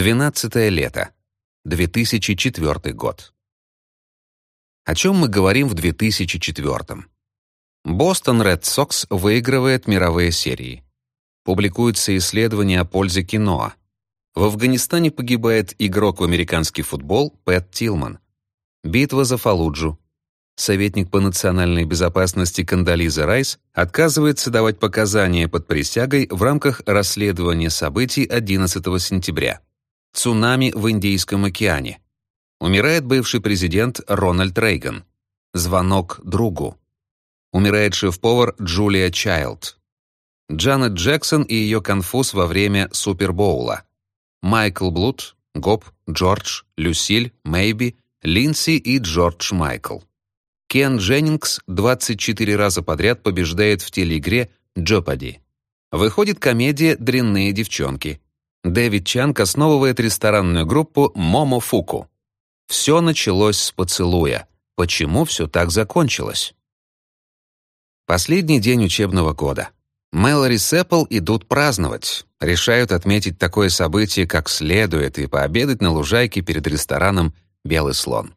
Двенадцатое лето. 2004 год. О чем мы говорим в 2004? Бостон Ред Сокс выигрывает мировые серии. Публикуются исследования о пользе киноа. В Афганистане погибает игрок в американский футбол Пэт Тилман. Битва за Фалуджу. Советник по национальной безопасности Кандализа Райс отказывается давать показания под присягой в рамках расследования событий 11 сентября. Цунами в Индийском океане. Умирает бывший президент Рональд Рейган. Звонок другу. Умирает шеф-повар Джулия Чайлд. Джанет Джексон и ее конфуз во время Супербоула. Майкл Блуд, Гоб, Джордж, Люсиль, Мэйби, Линси и Джордж Майкл. Кен Дженнингс 24 раза подряд побеждает в телеигре «Джопади». Выходит комедия «Дрянные девчонки». Дэвид Чанг основывает ресторанную группу «Момофуку». Все началось с поцелуя. Почему все так закончилось? Последний день учебного года. Мэлори с идут праздновать. Решают отметить такое событие как следует и пообедать на лужайке перед рестораном «Белый слон».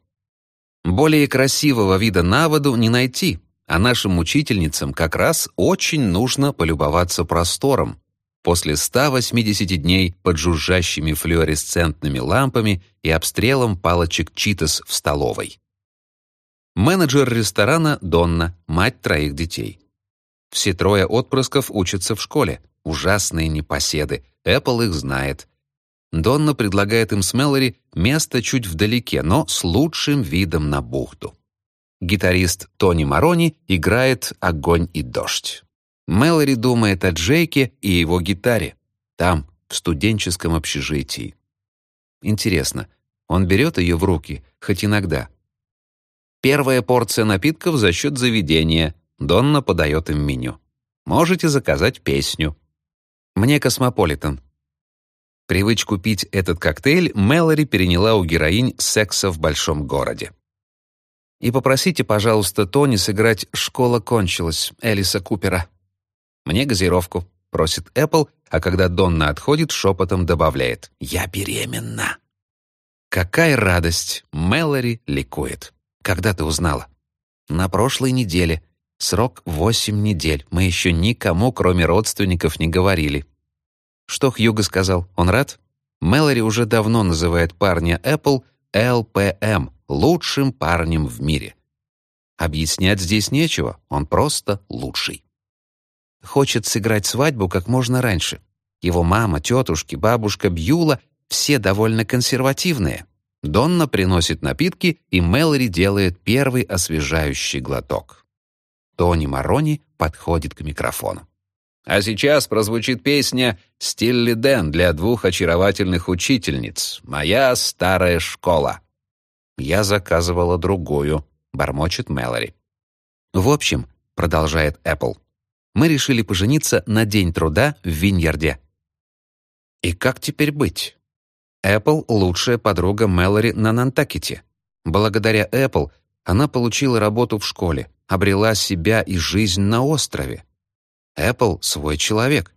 Более красивого вида на воду не найти, а нашим учительницам как раз очень нужно полюбоваться простором, после 180 дней под жужжащими флуоресцентными лампами и обстрелом палочек читос в столовой. Менеджер ресторана Донна, мать троих детей. Все трое отпрысков учатся в школе. Ужасные непоседы. Apple их знает. Донна предлагает им с Мэлори место чуть вдалеке, но с лучшим видом на бухту. Гитарист Тони Марони играет «Огонь и дождь». Мэлори думает о Джейке и его гитаре. Там, в студенческом общежитии. Интересно, он берет ее в руки, хоть иногда. Первая порция напитков за счет заведения. Донна подает им меню. Можете заказать песню. Мне космополитен. Привычку пить этот коктейль Мэлори переняла у героинь секса в большом городе. И попросите, пожалуйста, Тони сыграть «Школа кончилась» Элиса Купера. «Мне газировку», — просит Эппл, а когда Донна отходит, шепотом добавляет «Я беременна». Какая радость! Мэлори ликует. Когда ты узнала? На прошлой неделе. Срок восемь недель. Мы еще никому, кроме родственников, не говорили. Что Хьюго сказал? Он рад? Мэлори уже давно называет парня Apple ЛПМ, лучшим парнем в мире. Объяснять здесь нечего, он просто лучший хочет сыграть свадьбу как можно раньше. Его мама, тетушки, бабушка Бьюла — все довольно консервативные. Донна приносит напитки, и Мэлори делает первый освежающий глоток. Тони Марони подходит к микрофону. А сейчас прозвучит песня «Стилли Дэн» для двух очаровательных учительниц. «Моя старая школа». «Я заказывала другую», — бормочет Мэлори. «В общем», — продолжает Эппл, мы решили пожениться на День труда в Виньярде. И как теперь быть? Apple — лучшая подруга Мэлори на Нантакете. Благодаря Apple она получила работу в школе, обрела себя и жизнь на острове. Apple — свой человек.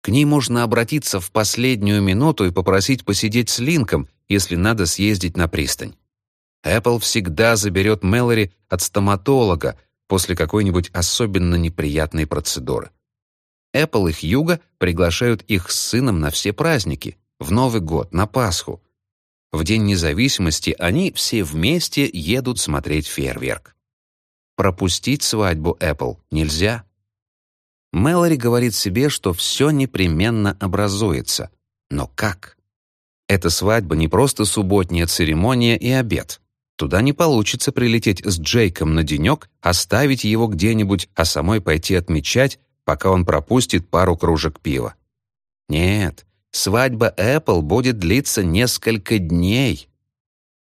К ней можно обратиться в последнюю минуту и попросить посидеть с Линком, если надо съездить на пристань. Apple всегда заберет Мэлори от стоматолога, после какой-нибудь особенно неприятной процедуры. Apple и Хьюго приглашают их с сыном на все праздники, в Новый год, на Пасху. В День независимости они все вместе едут смотреть фейерверк. Пропустить свадьбу Apple нельзя. Мэлори говорит себе, что все непременно образуется. Но как? Эта свадьба не просто субботняя церемония и обед. Туда не получится прилететь с Джейком на денек, оставить его где-нибудь, а самой пойти отмечать, пока он пропустит пару кружек пива. Нет, свадьба Apple будет длиться несколько дней.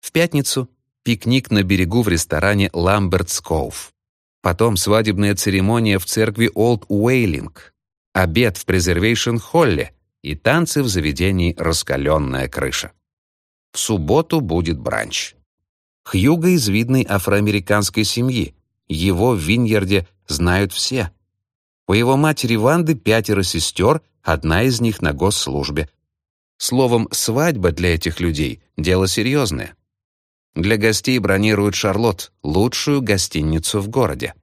В пятницу пикник на берегу в ресторане Ламбертс Коув. Потом свадебная церемония в церкви Олд Уэйлинг. Обед в Презервейшн-холле и танцы в заведении «Раскаленная крыша». В субботу будет бранч. Хьюго из видной афроамериканской семьи. Его в Виньерде знают все. У его матери Ванды пятеро сестер, одна из них на госслужбе. Словом, свадьба для этих людей — дело серьезное. Для гостей бронируют «Шарлотт», лучшую гостиницу в городе.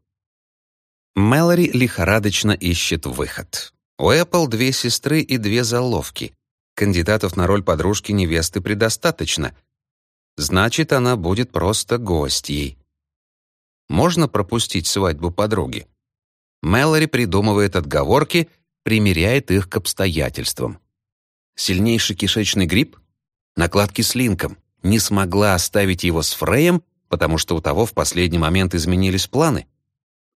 Мэлори лихорадочно ищет выход. У Эппл две сестры и две заловки. Кандидатов на роль подружки невесты предостаточно. Значит, она будет просто гостьей. Можно пропустить свадьбу подруги? Мэлори придумывает отговорки, примеряет их к обстоятельствам. Сильнейший кишечный грипп? Накладки с Линком. Не смогла оставить его с Фреем, потому что у того в последний момент изменились планы.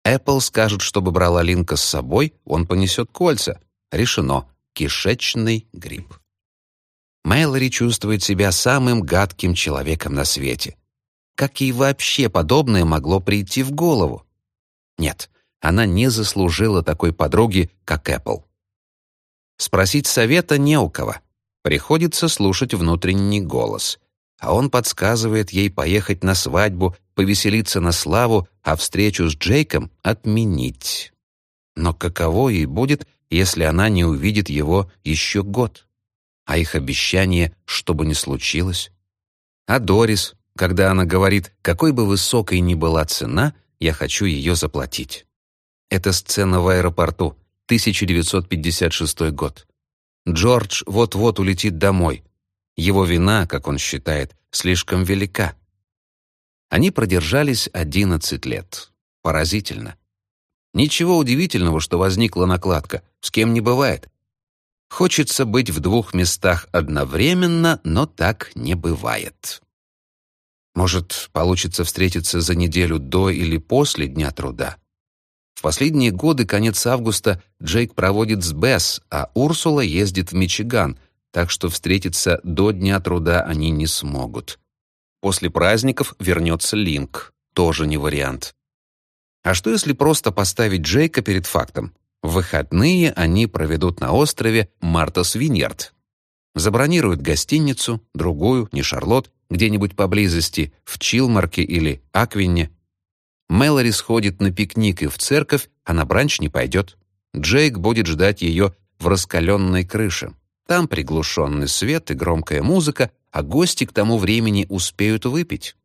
Apple скажет, чтобы брала Линка с собой, он понесет кольца. Решено. Кишечный грипп. Мэлори чувствует себя самым гадким человеком на свете. Как ей вообще подобное могло прийти в голову? Нет, она не заслужила такой подруги, как Apple. Спросить совета не у кого. Приходится слушать внутренний голос. А он подсказывает ей поехать на свадьбу, повеселиться на славу, а встречу с Джейком отменить. Но каково ей будет, если она не увидит его еще год? А их обещание, что бы ни случилось? А Дорис, когда она говорит, какой бы высокой ни была цена, я хочу ее заплатить. Это сцена в аэропорту, 1956 год. Джордж вот-вот улетит домой. Его вина, как он считает, слишком велика. Они продержались 11 лет. Поразительно. Ничего удивительного, что возникла накладка. С кем не бывает. Хочется быть в двух местах одновременно, но так не бывает. Может, получится встретиться за неделю до или после Дня труда. В последние годы, конец августа, Джейк проводит с Бесс, а Урсула ездит в Мичиган, так что встретиться до Дня труда они не смогут. После праздников вернется Линк, тоже не вариант. А что если просто поставить Джейка перед фактом? Выходные они проведут на острове Мартас Виньярд. Забронируют гостиницу, другую, не Шарлотт, где-нибудь поблизости, в Чилмарке или Аквине, Мэлори сходит на пикник и в церковь, а на бранч не пойдет. Джейк будет ждать ее в раскаленной крыше. Там приглушенный свет и громкая музыка, а гости к тому времени успеют выпить.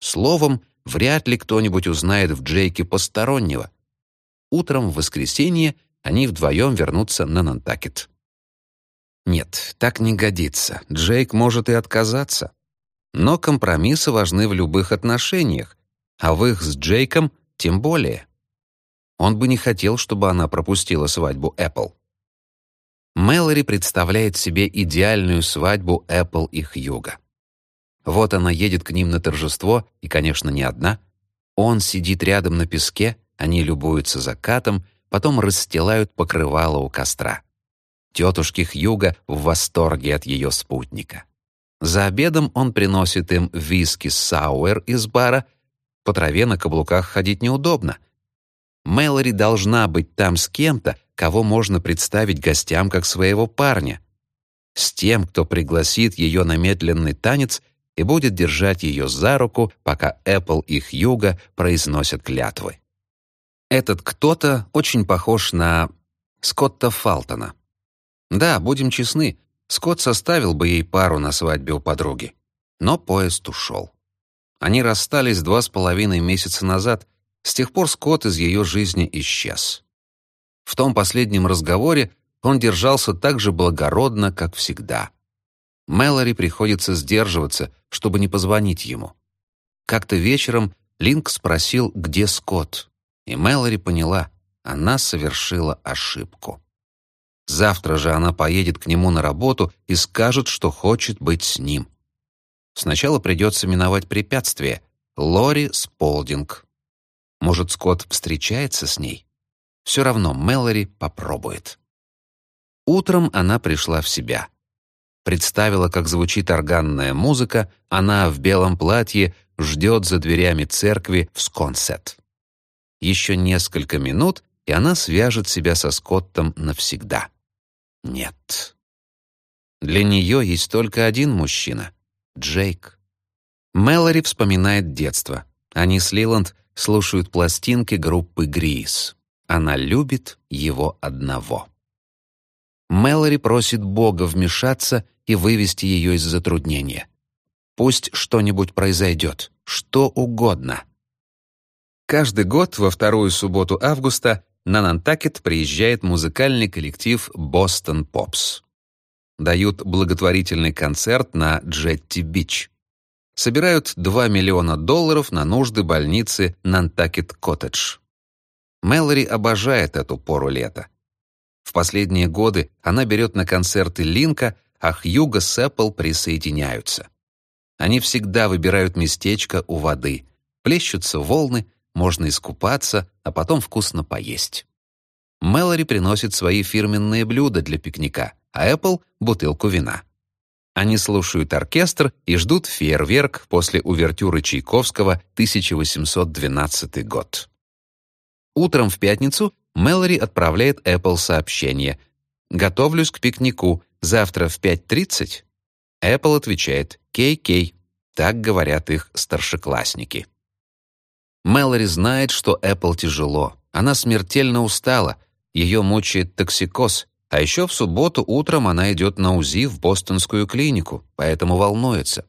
Словом, вряд ли кто-нибудь узнает в Джейке постороннего. Утром в воскресенье они вдвоем вернутся на Нантакет. Нет, так не годится. Джейк может и отказаться. Но компромиссы важны в любых отношениях, а в их с Джейком тем более. Он бы не хотел, чтобы она пропустила свадьбу Эппл. Мэлори представляет себе идеальную свадьбу Эппл и Хьюга. Вот она едет к ним на торжество, и, конечно, не одна. Он сидит рядом на песке, они любуются закатом, потом расстилают покрывало у костра. Тетушки Хьюга в восторге от ее спутника. За обедом он приносит им виски сауэр из бара по траве на каблуках ходить неудобно. Мэлори должна быть там с кем-то, кого можно представить гостям как своего парня. С тем, кто пригласит ее на медленный танец и будет держать ее за руку, пока Эппл и Хьюга произносят клятвы. Этот кто-то очень похож на Скотта Фалтона. Да, будем честны, Скотт составил бы ей пару на свадьбе у подруги. Но поезд ушел. Они расстались два с половиной месяца назад, с тех пор Скотт из ее жизни исчез. В том последнем разговоре он держался так же благородно, как всегда. Мэлори приходится сдерживаться, чтобы не позвонить ему. Как-то вечером Линк спросил, где Скотт, и Мэлори поняла, она совершила ошибку. Завтра же она поедет к нему на работу и скажет, что хочет быть с ним. Сначала придется миновать препятствие — Лори Сполдинг. Может, Скотт встречается с ней? Все равно Мэлори попробует. Утром она пришла в себя. Представила, как звучит органная музыка, она в белом платье ждет за дверями церкви в Сконсет. Еще несколько минут, и она свяжет себя со Скоттом навсегда. Нет. Для нее есть только один мужчина — Джейк. Мэлори вспоминает детство. Они с Лиланд слушают пластинки группы Грис. Она любит его одного. Мэлори просит Бога вмешаться и вывести ее из затруднения. Пусть что-нибудь произойдет, что угодно. Каждый год во вторую субботу августа на Нантакет приезжает музыкальный коллектив «Бостон Попс». Дают благотворительный концерт на Джетти-Бич. Собирают 2 миллиона долларов на нужды больницы Нантакет-Коттедж. Мэлори обожает эту пору лета. В последние годы она берет на концерты Линка, а Хьюго с Эппл присоединяются. Они всегда выбирают местечко у воды. Плещутся волны, можно искупаться, а потом вкусно поесть. Мэлори приносит свои фирменные блюда для пикника, а Эппл — бутылку вина. Они слушают оркестр и ждут фейерверк после увертюры Чайковского 1812 год. Утром в пятницу Мэлори отправляет Эппл сообщение. «Готовлюсь к пикнику. Завтра в 5.30?» Эппл отвечает «Кей-кей». Так говорят их старшеклассники. Мэлори знает, что Эппл тяжело. Она смертельно устала. Ее мучает токсикоз. А еще в субботу утром она идет на УЗИ в бостонскую клинику, поэтому волнуется.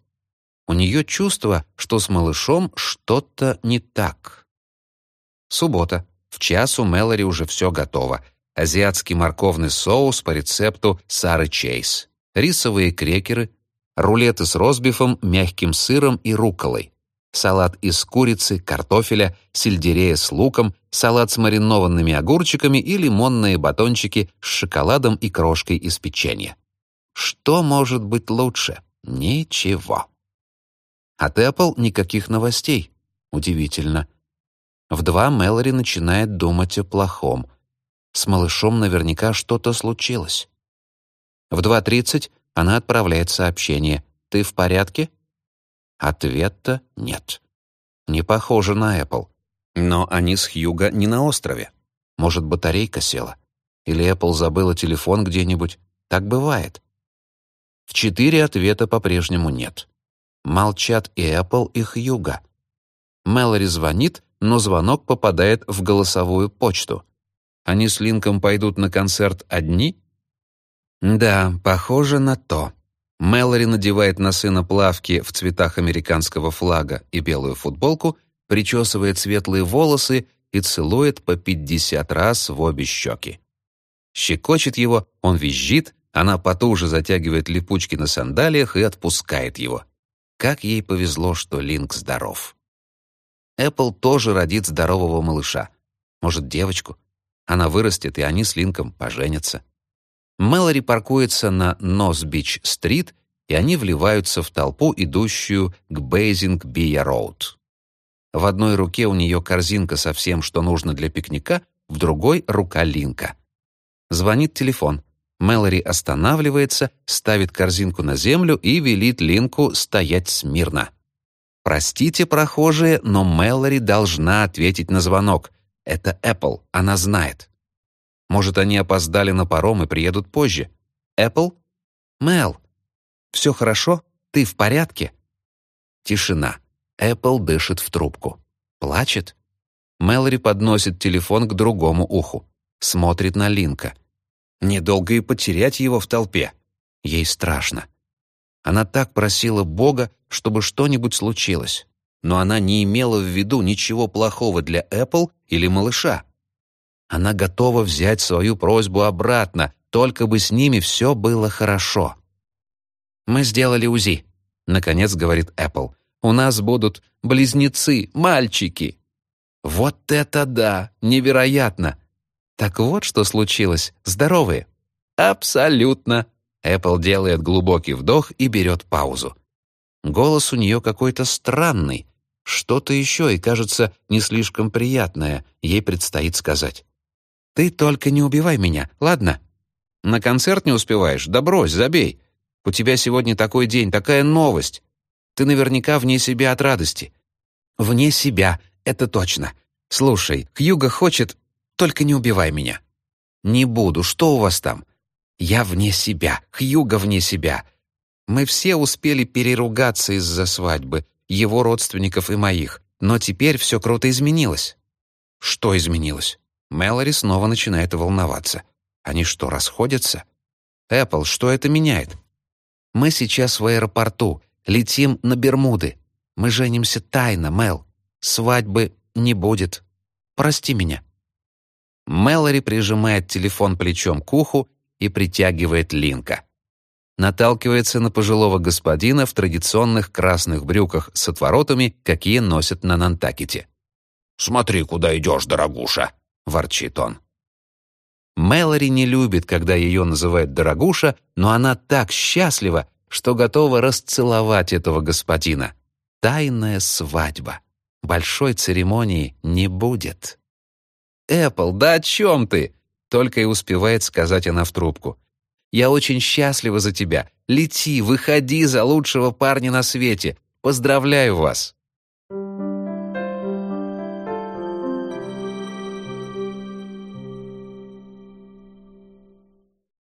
У нее чувство, что с малышом что-то не так. Суббота. В час у Мэлори уже все готово. Азиатский морковный соус по рецепту Сары Чейз. Рисовые крекеры, рулеты с розбифом, мягким сыром и рукколой, салат из курицы, картофеля, сельдерея с луком, салат с маринованными огурчиками и лимонные батончики с шоколадом и крошкой из печенья. Что может быть лучше? Ничего. От Apple никаких новостей. Удивительно. В два Мэлори начинает думать о плохом. С малышом наверняка что-то случилось. В 2.30 она отправляет сообщение «Ты в порядке?» Ответа нет. Не похоже на Apple. Но они с Хьюго не на острове. Может, батарейка села? Или Apple забыла телефон где-нибудь? Так бывает. В четыре ответа по-прежнему нет. Молчат и Apple, и Хьюго. Мэлори звонит, но звонок попадает в голосовую почту. Они с Линком пойдут на концерт одни? Да, похоже на то. Мэлори надевает на сына плавки в цветах американского флага и белую футболку, причесывает светлые волосы и целует по пятьдесят раз в обе щеки. Щекочет его, он визжит, она потуже затягивает липучки на сандалиях и отпускает его. Как ей повезло, что Линк здоров. Эппл тоже родит здорового малыша. Может, девочку. Она вырастет, и они с Линком поженятся. Мэлори паркуется на Норт-Бич-стрит, и они вливаются в толпу, идущую к Бейзинг-Бич-Роуд. В одной руке у нее корзинка со всем, что нужно для пикника, в другой — рука Линка. Звонит телефон. Мэлори останавливается, ставит корзинку на землю и велит Линку стоять смирно. «Простите, прохожие, но Мэлори должна ответить на звонок. Это Apple, она знает». Может, они опоздали на паром и приедут позже. Эппл? Мэл. Все хорошо? Ты в порядке? Тишина. Эппл дышит в трубку. Плачет? Мэлори подносит телефон к другому уху. Смотрит на Линка. Недолго и потерять его в толпе. Ей страшно. Она так просила Бога, чтобы что-нибудь случилось. Но она не имела в виду ничего плохого для Apple или малыша. Она готова взять свою просьбу обратно, только бы с ними все было хорошо. «Мы сделали УЗИ», — наконец говорит Apple. «У нас будут близнецы, мальчики». «Вот это да! Невероятно!» «Так вот, что случилось. Здоровые?» «Абсолютно!» Apple делает глубокий вдох и берет паузу. Голос у нее какой-то странный. Что-то еще и, кажется, не слишком приятное ей предстоит сказать. Ты только не убивай меня, ладно? На концерт не успеваешь? Да брось, забей. У тебя сегодня такой день, такая новость. Ты наверняка вне себя от радости. Вне себя, это точно. Слушай, Хьюго хочет, только не убивай меня. Не буду, что у вас там? Я вне себя, Хьюго вне себя. Мы все успели переругаться из-за свадьбы, его родственников и моих, но теперь все круто изменилось. Что изменилось? Мэлори снова начинает волноваться. Они что, расходятся? Эппл, что это меняет? Мы сейчас в аэропорту, летим на Бермуды. Мы женимся тайно, Мел. Свадьбы не будет. Прости меня». Мэлори прижимает телефон плечом к уху и притягивает Линка. Наталкивается на пожилого господина в традиционных красных брюках с отворотами, какие носят на Нантакете. «Смотри, куда идешь, дорогуша!» — ворчит он. Мэлори не любит, когда ее называют «дорогуша», но она так счастлива, что готова расцеловать этого господина. Тайная свадьба. Большой церемонии не будет. «Эппл, да о чем ты?» Только и успевает сказать она в трубку. «Я очень счастлива за тебя. Лети, выходи за лучшего парня на свете. Поздравляю вас!»